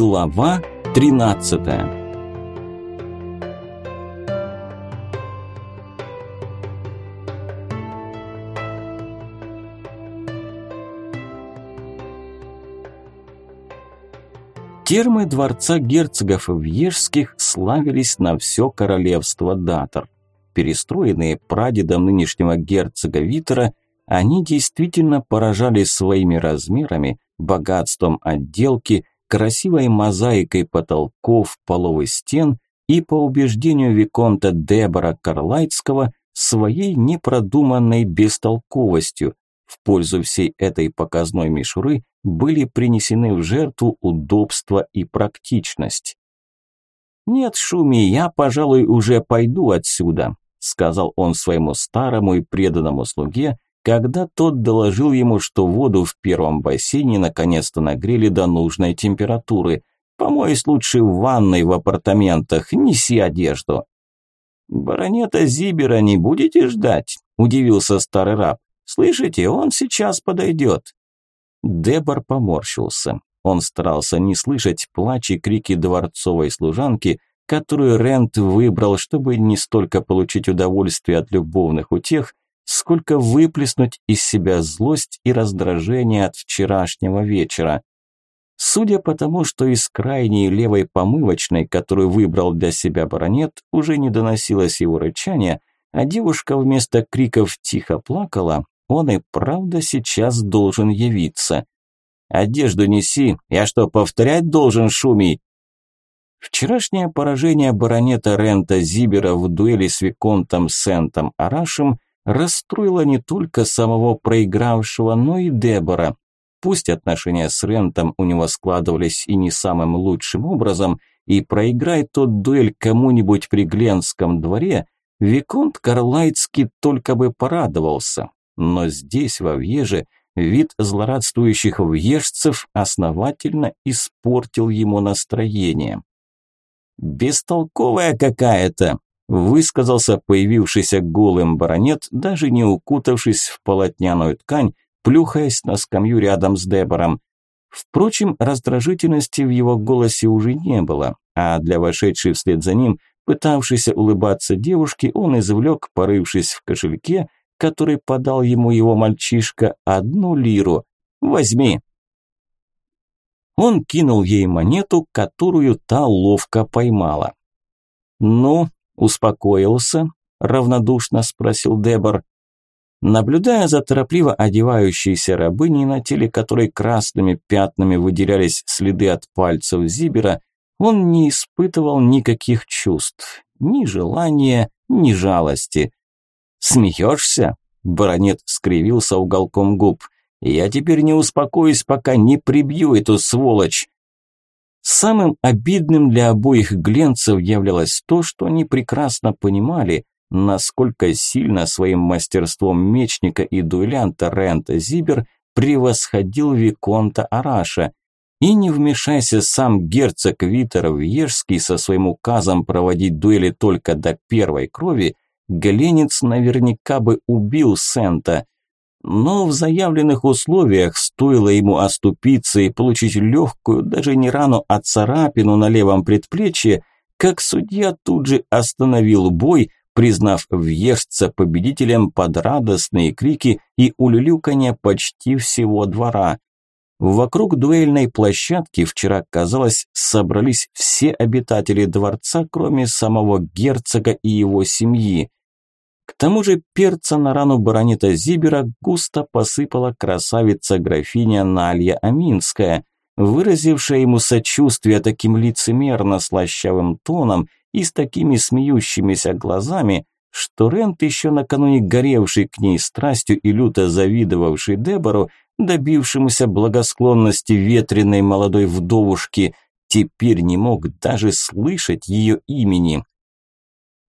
Глава 13 Термы дворца герцогов Вьежских славились на все королевство Датор. Перестроенные прадедом нынешнего герцога Витера, они действительно поражали своими размерами, богатством отделки, красивой мозаикой потолков, полов и стен и, по убеждению Виконта Дебора Карлайтского, своей непродуманной бестолковостью. В пользу всей этой показной мишуры были принесены в жертву удобство и практичность. «Нет, Шуми, я, пожалуй, уже пойду отсюда», сказал он своему старому и преданному слуге, когда тот доложил ему, что воду в первом бассейне наконец-то нагрели до нужной температуры. «Помоюсь лучше в ванной в апартаментах, неси одежду». «Баронета Зибера не будете ждать?» – удивился старый раб. «Слышите, он сейчас подойдет». Дебор поморщился. Он старался не слышать плач и крики дворцовой служанки, которую Рент выбрал, чтобы не столько получить удовольствие от любовных утех, сколько выплеснуть из себя злость и раздражение от вчерашнего вечера. Судя по тому, что из крайней левой помывочной, которую выбрал для себя баронет, уже не доносилось его рычание, а девушка вместо криков тихо плакала, он и правда сейчас должен явиться. «Одежду неси, я что, повторять должен, Шумий?» Вчерашнее поражение баронета Рента Зибера в дуэли с Виконтом Сентом Арашем – расстроила не только самого проигравшего, но и Дебора. Пусть отношения с Рентом у него складывались и не самым лучшим образом, и проиграй тот дуэль кому-нибудь при Гленском дворе, Виконт Карлайтский только бы порадовался. Но здесь, во Вьеже, вид злорадствующих вьежцев основательно испортил ему настроение. «Бестолковая какая-то!» Высказался появившийся голым баронет, даже не укутавшись в полотняную ткань, плюхаясь на скамью рядом с Дебором. Впрочем, раздражительности в его голосе уже не было, а для вошедшей вслед за ним, пытавшейся улыбаться девушки, он извлек, порывшись в кошельке, который подал ему его мальчишка, одну лиру. «Возьми!» Он кинул ей монету, которую та ловко поймала. «Ну, «Успокоился?» – равнодушно спросил Дебор. Наблюдая за торопливо одевающейся рабыней, на теле которой красными пятнами выделялись следы от пальцев Зибера, он не испытывал никаких чувств, ни желания, ни жалости. «Смеешься?» – баронет скривился уголком губ. «Я теперь не успокоюсь, пока не прибью эту сволочь. Самым обидным для обоих гленцев являлось то, что они прекрасно понимали, насколько сильно своим мастерством мечника и дуэлянта Рента Зибер превосходил Виконта Араша. И не вмешайся сам герцог Витер Вьежский со своим указом проводить дуэли только до первой крови, Гленец наверняка бы убил Сента – но в заявленных условиях стоило ему оступиться и получить легкую, даже не рану, а царапину на левом предплечье, как судья тут же остановил бой, признав въежца победителем под радостные крики и улюлюканье почти всего двора. Вокруг дуэльной площадки вчера, казалось, собрались все обитатели дворца, кроме самого герцога и его семьи. К тому же перца на рану баронета Зибера густо посыпала красавица-графиня Налья Аминская, выразившая ему сочувствие таким лицемерно-слащавым тоном и с такими смеющимися глазами, что Рент, еще накануне горевший к ней страстью и люто завидовавший Дебору, добившемуся благосклонности ветреной молодой вдовушки, теперь не мог даже слышать ее имени.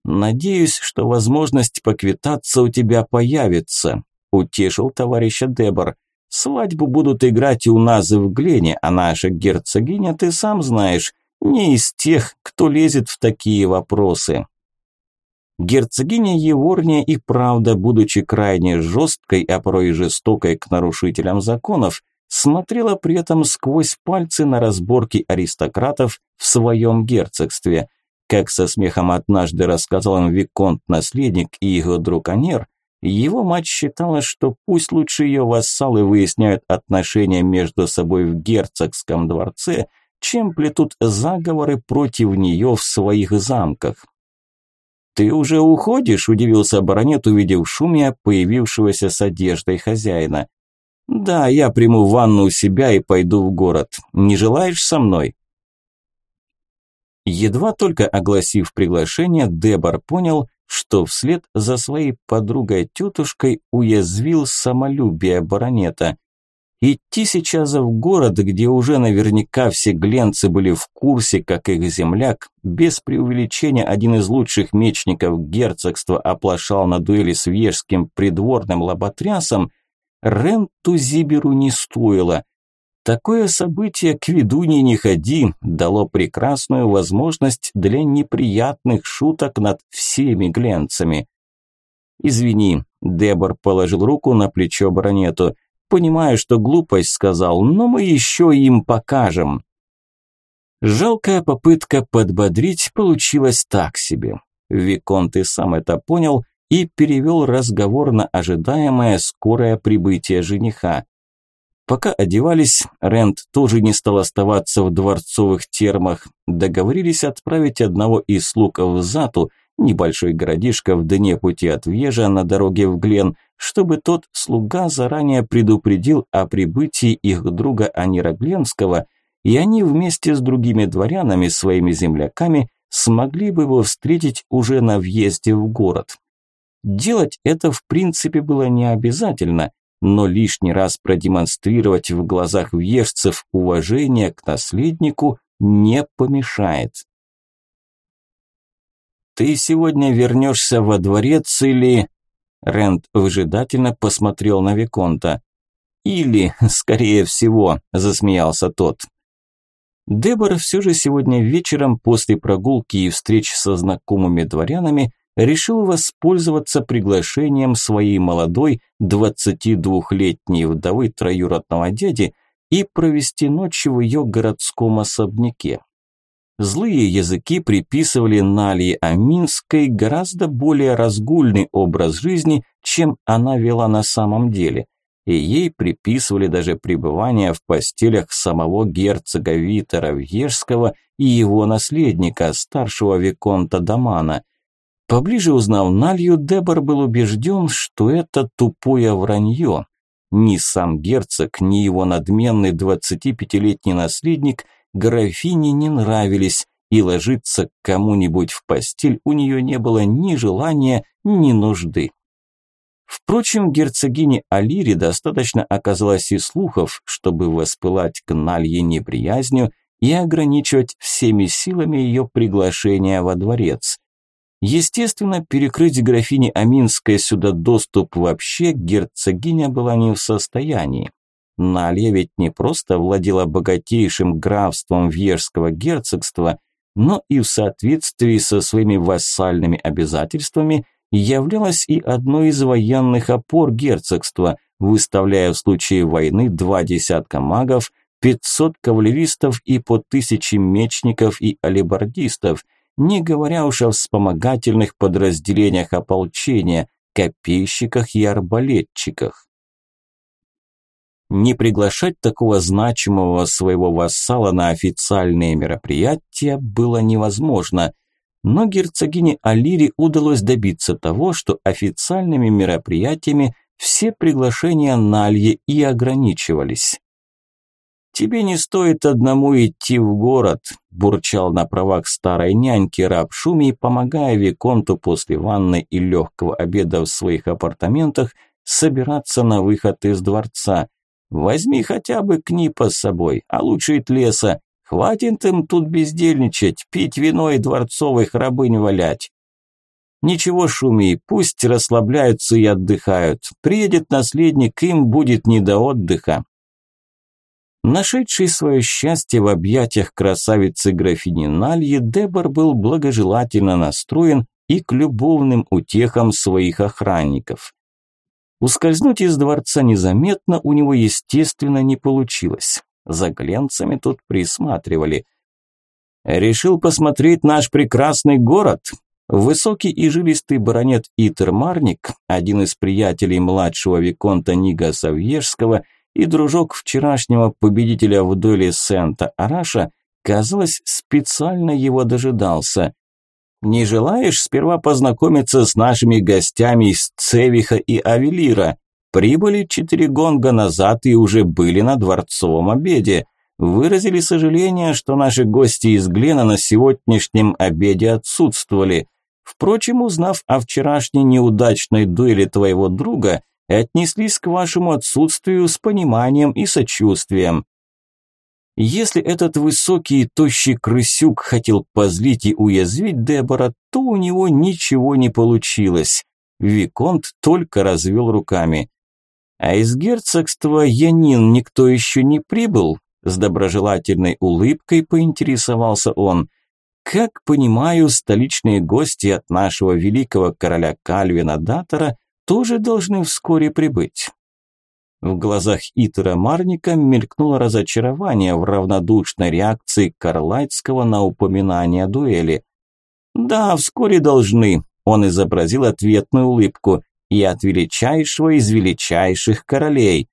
«Надеюсь, что возможность поквитаться у тебя появится», – утешил товарища Дебор. «Свадьбу будут играть и у нас в Глене, а наша герцогиня, ты сам знаешь, не из тех, кто лезет в такие вопросы». Герцогиня Еворния и правда, будучи крайне жесткой, а порой и жестокой к нарушителям законов, смотрела при этом сквозь пальцы на разборки аристократов в своем герцогстве. Как со смехом однажды рассказал им Виконт-наследник и его друг Анер, его мать считала, что пусть лучше ее вассалы выясняют отношения между собой в герцогском дворце, чем плетут заговоры против нее в своих замках. «Ты уже уходишь?» – удивился баронет, увидев шумия, появившегося с одеждой хозяина. «Да, я приму ванну у себя и пойду в город. Не желаешь со мной?» Едва только огласив приглашение, Дебор понял, что вслед за своей подругой-тетушкой уязвил самолюбие баронета. Идти сейчас в город, где уже наверняка все гленцы были в курсе, как их земляк, без преувеличения один из лучших мечников герцогства оплошал на дуэли с вежским придворным лоботрясом, Ренту Зиберу не стоило. Такое событие к ведуне не ходи дало прекрасную возможность для неприятных шуток над всеми гленцами. «Извини», – Дебор положил руку на плечо баронету, Понимаю, что глупость сказал, но мы еще им покажем. Жалкая попытка подбодрить получилась так себе. Виконт и сам это понял и перевел разговор на ожидаемое скорое прибытие жениха. Пока одевались, Рент тоже не стал оставаться в дворцовых термах. Договорились отправить одного из слуг в Зату – небольшой городишко в дне пути от Вежа на дороге в Глен, чтобы тот слуга заранее предупредил о прибытии их друга Анира Гленского, и они вместе с другими дворянами, своими земляками, смогли бы его встретить уже на въезде в город. Делать это в принципе было не обязательно, но лишний раз продемонстрировать в глазах въежцев уважение к наследнику не помешает. «Ты сегодня вернешься во дворец или...» Рэнд выжидательно посмотрел на Виконта. «Или, скорее всего», – засмеялся тот. Дебора все же сегодня вечером после прогулки и встреч со знакомыми дворянами решил воспользоваться приглашением своей молодой 22-летней вдовы троюродного дяди и провести ночь в ее городском особняке. Злые языки приписывали Налии Аминской гораздо более разгульный образ жизни, чем она вела на самом деле. И ей приписывали даже пребывание в постелях самого герцога Витера Вьежского и его наследника, старшего Виконта Дамана. Поближе узнав Налью, Дебор был убежден, что это тупое вранье. Ни сам герцог, ни его надменный 25-летний наследник – графине не нравились, и ложиться к кому-нибудь в постель у нее не было ни желания, ни нужды. Впрочем, герцогине Алире достаточно оказалось и слухов, чтобы воспылать к Налье неприязнью и ограничивать всеми силами ее приглашение во дворец. Естественно, перекрыть графине Аминской сюда доступ вообще герцогиня была не в состоянии. Налья ведь не просто владела богатейшим графством Вьежского герцогства, но и в соответствии со своими вассальными обязательствами являлась и одной из военных опор герцогства, выставляя в случае войны два десятка магов, 500 кавалеристов и по тысяче мечников и алибардистов, не говоря уж о вспомогательных подразделениях ополчения, копейщиках и арбалетчиках. Не приглашать такого значимого своего вассала на официальные мероприятия было невозможно, но герцогине Алире удалось добиться того, что официальными мероприятиями все приглашения на Алье и ограничивались. «Тебе не стоит одному идти в город», – бурчал на правах старой няньки раб Шуми, помогая Виконту после ванны и легкого обеда в своих апартаментах собираться на выход из дворца. Возьми хотя бы Книпа с собой, а лучше и. Хватит им тут бездельничать, пить вино и дворцовых рабынь валять. Ничего, шуми, пусть расслабляются и отдыхают. Приедет наследник, им будет не до отдыха. Нашедший свое счастье в объятиях красавицы графини Нальи, Дебор был благожелательно настроен и к любовным утехам своих охранников. Ускользнуть из дворца незаметно у него, естественно, не получилось. За гленцами тут присматривали. Решил посмотреть наш прекрасный город. Высокий и жилистый баронет Итер Марник, один из приятелей младшего виконта Нига Савьежского и дружок вчерашнего победителя в дуэли Сента-Араша, казалось, специально его дожидался. «Не желаешь сперва познакомиться с нашими гостями из Цевиха и Авелира? Прибыли четыре гонга назад и уже были на дворцовом обеде выразили сожаление, что наши гости из Глена на сегодняшнем обеде отсутствовали. Впрочем, узнав о вчерашней неудачной дуэли твоего друга, отнеслись к вашему отсутствию с пониманием и сочувствием. Если этот высокий и тощий крысюк хотел позлить и уязвить Дебора, то у него ничего не получилось. Виконт только развел руками. А из герцогства Янин никто еще не прибыл? С доброжелательной улыбкой поинтересовался он. Как понимаю, столичные гости от нашего великого короля Кальвина Датора тоже должны вскоре прибыть. В глазах Итера Марника мелькнуло разочарование в равнодушной реакции Карлайтского на упоминание дуэли. «Да, вскоре должны», – он изобразил ответную улыбку, – «и от величайшего из величайших королей.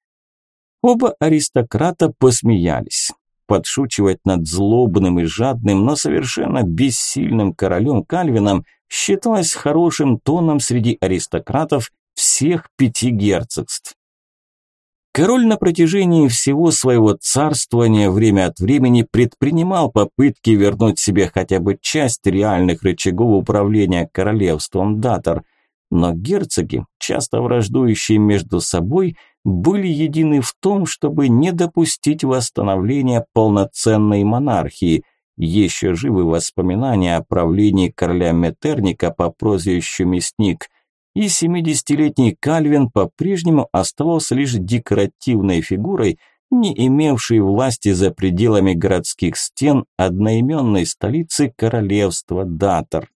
Оба аристократа посмеялись. Подшучивать над злобным и жадным, но совершенно бессильным королем Кальвином считалось хорошим тоном среди аристократов всех пяти герцогств. Король на протяжении всего своего царствования время от времени предпринимал попытки вернуть себе хотя бы часть реальных рычагов управления королевством Датор, но герцоги, часто враждующие между собой, были едины в том, чтобы не допустить восстановления полноценной монархии. Еще живы воспоминания о правлении короля Метерника по прозвищу Мясник, и 70-летний Кальвин по-прежнему оставался лишь декоративной фигурой, не имевшей власти за пределами городских стен одноименной столицы королевства Датор.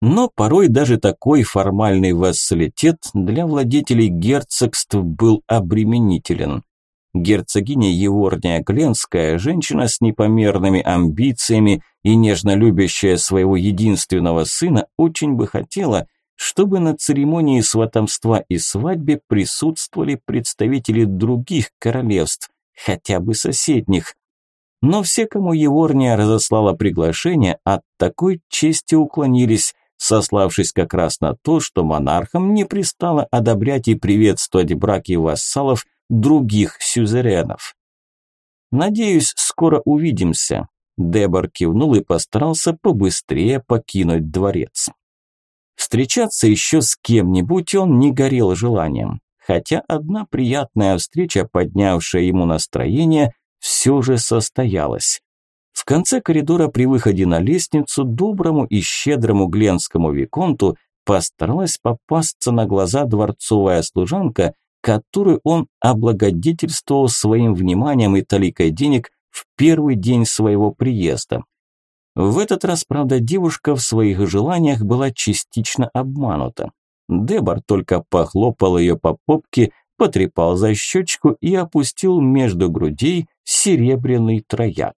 Но порой даже такой формальный вассалитет для владетелей герцогств был обременителен. Герцогиня Еворния Гленская, женщина с непомерными амбициями и нежно любящая своего единственного сына, очень бы хотела, чтобы на церемонии сватомства и свадьбе присутствовали представители других королевств, хотя бы соседних. Но все, кому Еворния разослала приглашение, от такой чести уклонились, сославшись как раз на то, что монархам не пристало одобрять и приветствовать браки вассалов других сюзеренов. «Надеюсь, скоро увидимся», – Дебор кивнул и постарался побыстрее покинуть дворец. Встречаться еще с кем-нибудь он не горел желанием, хотя одна приятная встреча, поднявшая ему настроение, все же состоялась. В конце коридора при выходе на лестницу доброму и щедрому гленскому виконту постаралась попасться на глаза дворцовая служанка, которую он облагодетельствовал своим вниманием и толикой денег в первый день своего приезда. В этот раз, правда, девушка в своих желаниях была частично обманута. Дебор только похлопал ее по попке, потрепал за щечку и опустил между грудей серебряный трояк.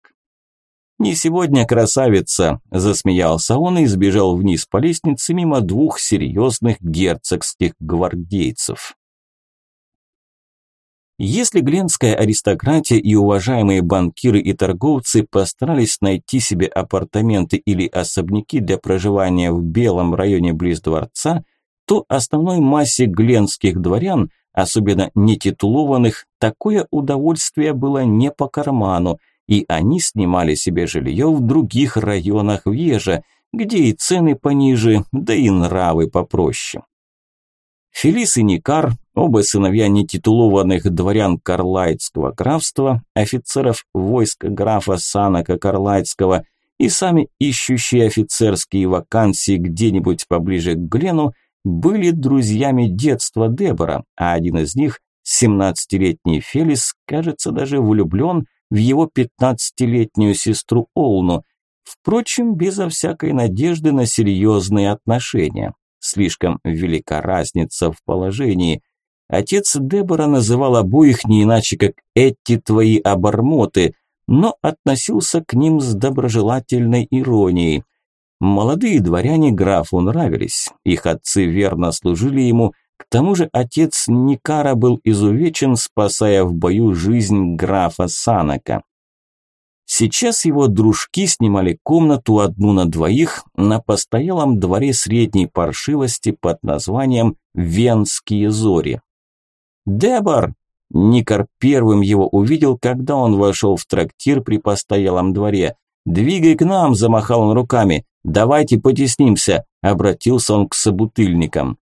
«Не сегодня, красавица!» – засмеялся он и сбежал вниз по лестнице мимо двух серьезных герцогских гвардейцев. Если гленская аристократия и уважаемые банкиры и торговцы постарались найти себе апартаменты или особняки для проживания в белом районе близ дворца, то основной массе гленских дворян, особенно нетитулованных, такое удовольствие было не по карману – и они снимали себе жилье в других районах Вежа, где и цены пониже, да и нравы попроще. Фелис и Никар, оба сыновья нетитулованных дворян Карлайтского графства, офицеров войска графа Санака Карлайтского и сами ищущие офицерские вакансии где-нибудь поближе к Глену, были друзьями детства Дебора, а один из них, 17-летний Фелис, кажется, даже влюблен в его пятнадцатилетнюю сестру Олну, впрочем, безо всякой надежды на серьезные отношения. Слишком велика разница в положении. Отец Дебора называл обоих не иначе, как «эти твои обормоты», но относился к ним с доброжелательной иронией. Молодые дворяне графу нравились, их отцы верно служили ему, к тому же отец Никара был изувечен, спасая в бою жизнь графа Санака. Сейчас его дружки снимали комнату одну на двоих на постоялом дворе средней паршивости под названием «Венские зори». «Дебор!» Никар первым его увидел, когда он вошел в трактир при постоялом дворе. «Двигай к нам!» – замахал он руками. «Давайте потеснимся!» – обратился он к собутыльникам.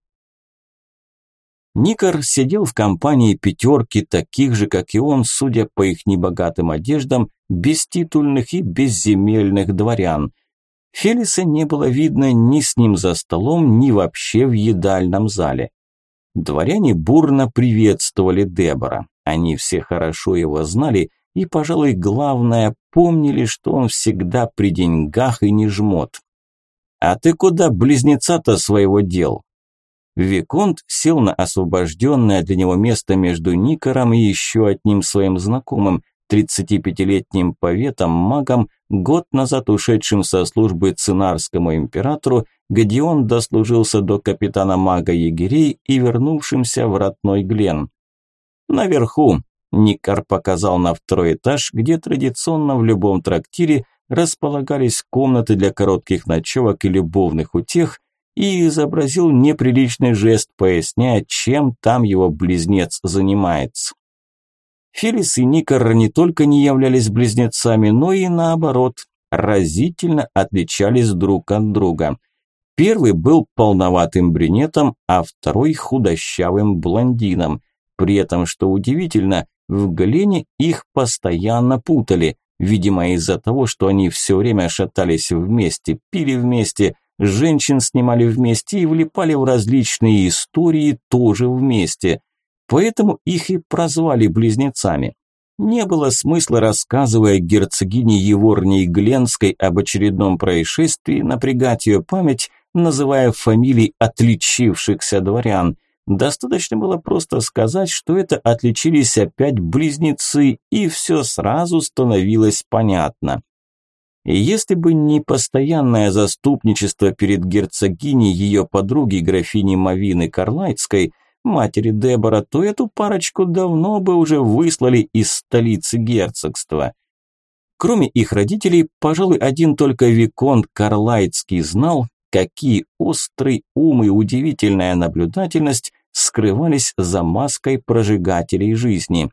Никар сидел в компании пятерки, таких же, как и он, судя по их небогатым одеждам, беститульных и безземельных дворян. Фелиса не было видно ни с ним за столом, ни вообще в едальном зале. Дворяне бурно приветствовали Дебора. Они все хорошо его знали и, пожалуй, главное, помнили, что он всегда при деньгах и не жмот. «А ты куда близнеца-то своего дел?» Виконт сел на освобожденное для него место между Никором и еще одним своим знакомым, 35-летним поветом, магом, год назад ушедшим со службы цинарскому императору, где он дослужился до капитана мага егерей и вернувшимся в родной Глен. Наверху Никар показал на второй этаж, где традиционно в любом трактире располагались комнаты для коротких ночевок и любовных утех, и изобразил неприличный жест, поясняя, чем там его близнец занимается. Фелис и Никар не только не являлись близнецами, но и наоборот, разительно отличались друг от друга. Первый был полноватым брюнетом, а второй худощавым блондином. При этом, что удивительно, в Глене их постоянно путали, видимо из-за того, что они все время шатались вместе, пили вместе, женщин снимали вместе и влипали в различные истории тоже вместе. Поэтому их и прозвали близнецами. Не было смысла, рассказывая герцогине Еворне Гленской об очередном происшествии, напрягать ее память, называя фамилии отличившихся дворян. Достаточно было просто сказать, что это отличились опять близнецы, и все сразу становилось понятно. И если бы не постоянное заступничество перед герцогиней ее подруги графини Мавины Карлайтской, матери Дебора, то эту парочку давно бы уже выслали из столицы герцогства. Кроме их родителей, пожалуй, один только Виконт Карлайтский знал, какие острый ум и удивительная наблюдательность скрывались за маской прожигателей жизни.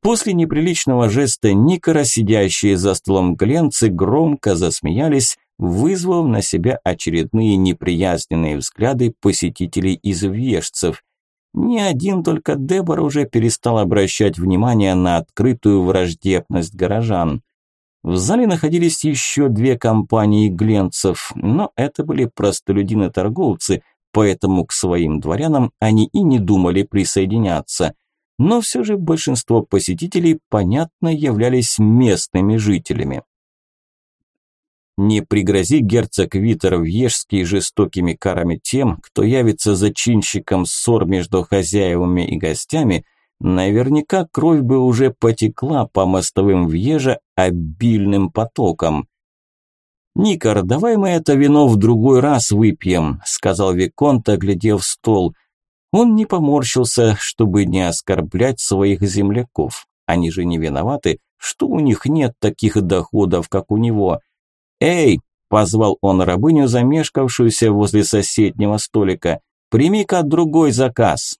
После неприличного жеста Никора, сидящие за столом гленцы громко засмеялись, вызвав на себя очередные неприязненные взгляды посетителей из вежцев. Ни один только Дебор уже перестал обращать внимание на открытую враждебность горожан. В зале находились еще две компании гленцев, но это были простолюдины-торговцы, поэтому к своим дворянам они и не думали присоединяться но все же большинство посетителей, понятно, являлись местными жителями. Не пригрози герцог Витер Вьежский жестокими карами тем, кто явится зачинщиком ссор между хозяевами и гостями, наверняка кровь бы уже потекла по мостовым Вьежа обильным потоком. «Никар, давай мы это вино в другой раз выпьем», – сказал Виконт, оглядев стол. Он не поморщился, чтобы не оскорблять своих земляков. Они же не виноваты, что у них нет таких доходов, как у него. «Эй!» – позвал он рабыню, замешкавшуюся возле соседнего столика. «Прими-ка другой заказ».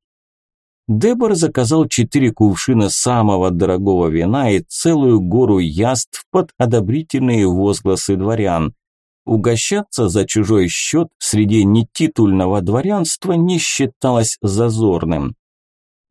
Дебор заказал четыре кувшина самого дорогого вина и целую гору яств под одобрительные возгласы дворян. Угощаться за чужой счет среди нетитульного дворянства не считалось зазорным.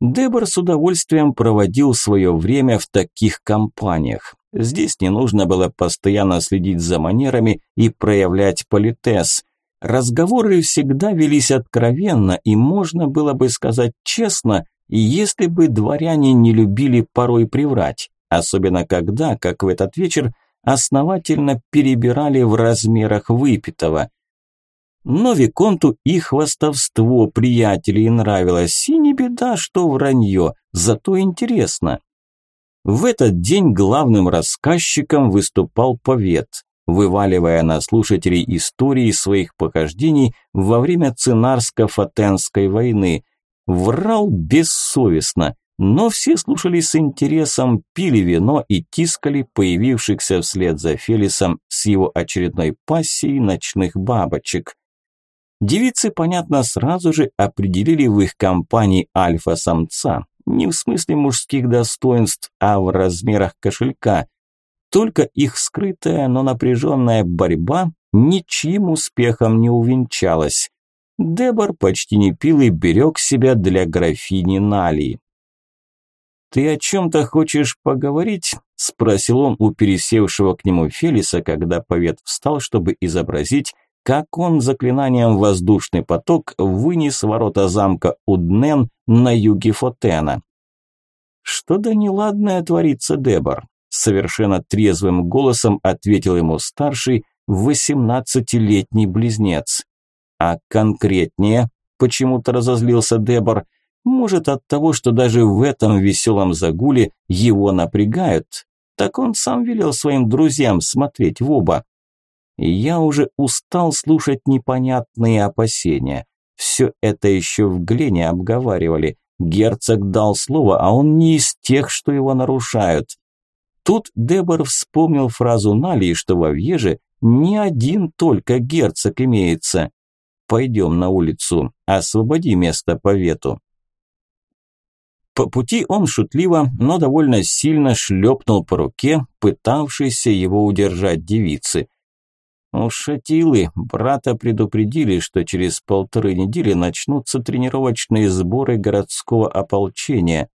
Дебор с удовольствием проводил свое время в таких компаниях. Здесь не нужно было постоянно следить за манерами и проявлять политес. Разговоры всегда велись откровенно, и можно было бы сказать честно, если бы дворяне не любили порой приврать, особенно когда, как в этот вечер, основательно перебирали в размерах выпитого. Но Виконту и хвастовство приятелей нравилось, и не беда, что вранье, зато интересно. В этот день главным рассказчиком выступал повет, вываливая на слушателей истории своих похождений во время Цинарско-Фатенской войны. Врал бессовестно, но все слушали с интересом, пили вино и тискали появившихся вслед за Фелисом с его очередной пассией ночных бабочек. Девицы, понятно, сразу же определили в их компании альфа-самца, не в смысле мужских достоинств, а в размерах кошелька. Только их скрытая, но напряженная борьба ничьим успехом не увенчалась. Дебор почти не пил и берег себя для графини Налии. «Ты о чем-то хочешь поговорить?» – спросил он у пересевшего к нему Фелиса, когда повет встал, чтобы изобразить, как он заклинанием воздушный поток вынес ворота замка Уднен на юге Фотена. «Что-то неладное творится, Дебор», – совершенно трезвым голосом ответил ему старший, восемнадцатилетний близнец. «А конкретнее?» – почему-то разозлился Дебор. «Может, от того, что даже в этом веселом загуле его напрягают? Так он сам велел своим друзьям смотреть в оба. Я уже устал слушать непонятные опасения. Все это еще в Глене обговаривали. Герцог дал слово, а он не из тех, что его нарушают. Тут Дебор вспомнил фразу Нали, что во Вьеже не один только герцог имеется. «Пойдем на улицу, освободи место по вету». По пути он шутливо, но довольно сильно шлепнул по руке, пытавшейся его удержать девицы. У Шатилы брата предупредили, что через полторы недели начнутся тренировочные сборы городского ополчения.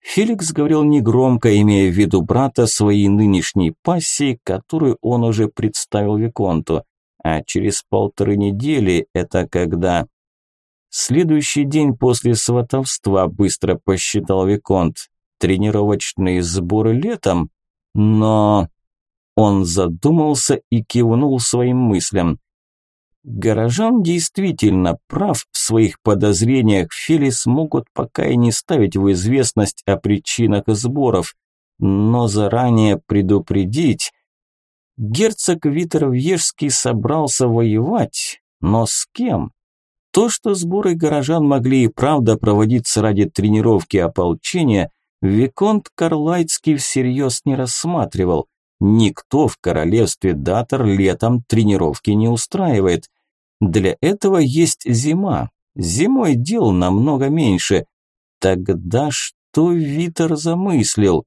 Феликс говорил негромко, имея в виду брата своей нынешней пассии, которую он уже представил Виконту. А через полторы недели это когда... Следующий день после сватовства быстро посчитал Виконт. Тренировочные сборы летом? Но... Он задумался и кивнул своим мыслям. Горожан действительно прав в своих подозрениях. Фелис могут пока и не ставить в известность о причинах сборов, но заранее предупредить. Герцог Витер Вьежский собрался воевать, но с кем? То, что сборы горожан могли и правда проводиться ради тренировки ополчения, Виконт Карлайтский всерьез не рассматривал. Никто в королевстве Датор летом тренировки не устраивает. Для этого есть зима. Зимой дел намного меньше. Тогда что Витер замыслил?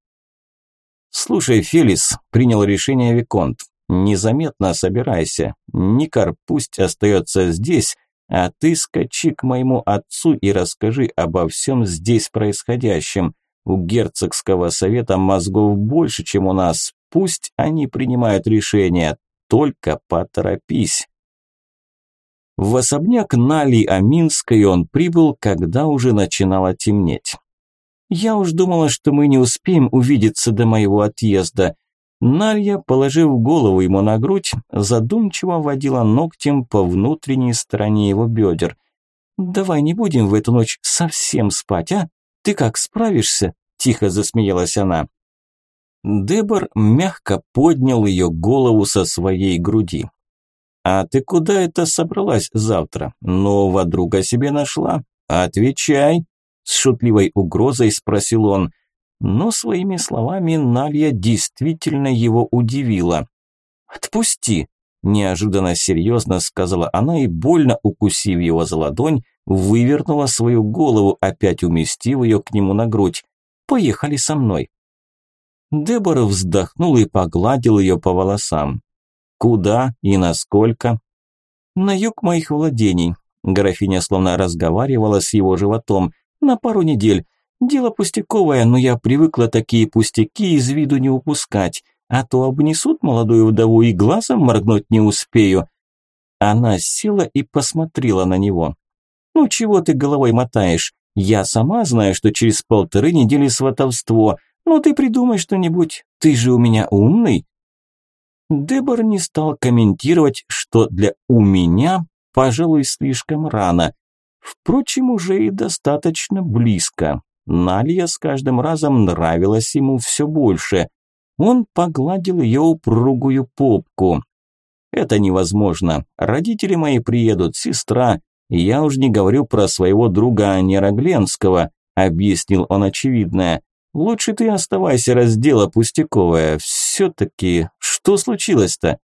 Слушай, Фелис, принял решение Виконт. Незаметно собирайся. Никар пусть остается здесь, а ты скачи к моему отцу и расскажи обо всем здесь происходящем. У герцогского совета мозгов больше, чем у нас. Пусть они принимают решения, только поторопись. В особняк Нали Аминской он прибыл, когда уже начинало темнеть. Я уж думала, что мы не успеем увидеться до моего отъезда. Налья, положив голову ему на грудь, задумчиво водила ногтем по внутренней стороне его бедер. «Давай не будем в эту ночь совсем спать, а? Ты как, справишься?» – тихо засмеялась она. Дебор мягко поднял ее голову со своей груди. «А ты куда это собралась завтра? Нового друга себе нашла? Отвечай!» С шутливой угрозой спросил он. Но своими словами Налья действительно его удивила. «Отпусти!» – неожиданно серьезно сказала она и, больно укусив его за ладонь, вывернула свою голову, опять уместив ее к нему на грудь. «Поехали со мной!» Дебора вздохнул и погладил ее по волосам. «Куда и насколько?» «На юг моих владений». Графиня словно разговаривала с его животом. «На пару недель. Дело пустяковое, но я привыкла такие пустяки из виду не упускать, а то обнесут молодую вдову и глазом моргнуть не успею». Она села и посмотрела на него. «Ну чего ты головой мотаешь? Я сама знаю, что через полторы недели сватовство, «Ну ты придумай что-нибудь, ты же у меня умный». Дебор не стал комментировать, что для «у меня» пожалуй, слишком рано. Впрочем, уже и достаточно близко. Налья с каждым разом нравилась ему все больше. Он погладил ее упругую попку. «Это невозможно. Родители мои приедут, сестра. Я уж не говорю про своего друга Нерогленского», объяснил он очевидное. «Лучше ты оставайся, раздела пустяковая. Все-таки, что случилось-то?»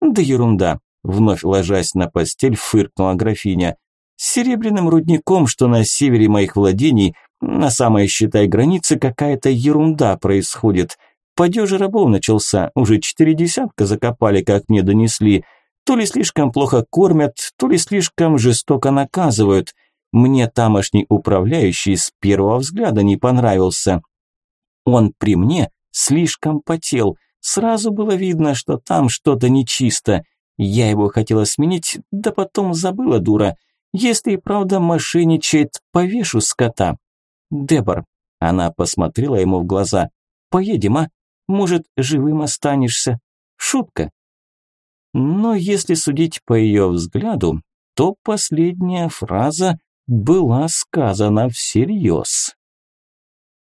«Да ерунда», вновь ложась на постель, фыркнула графиня. «С серебряным рудником, что на севере моих владений, на самой, считай, границе какая-то ерунда происходит. Падеж рабов начался, уже четыре десятка закопали, как мне донесли. То ли слишком плохо кормят, то ли слишком жестоко наказывают. Мне тамошний управляющий с первого взгляда не понравился. Он при мне слишком потел. Сразу было видно, что там что-то нечисто. Я его хотела сменить, да потом забыла, дура. Если и правда мошенничает, повешу скота. Дебор, она посмотрела ему в глаза. Поедем, а? Может, живым останешься? Шутка. Но если судить по ее взгляду, то последняя фраза была сказана всерьез.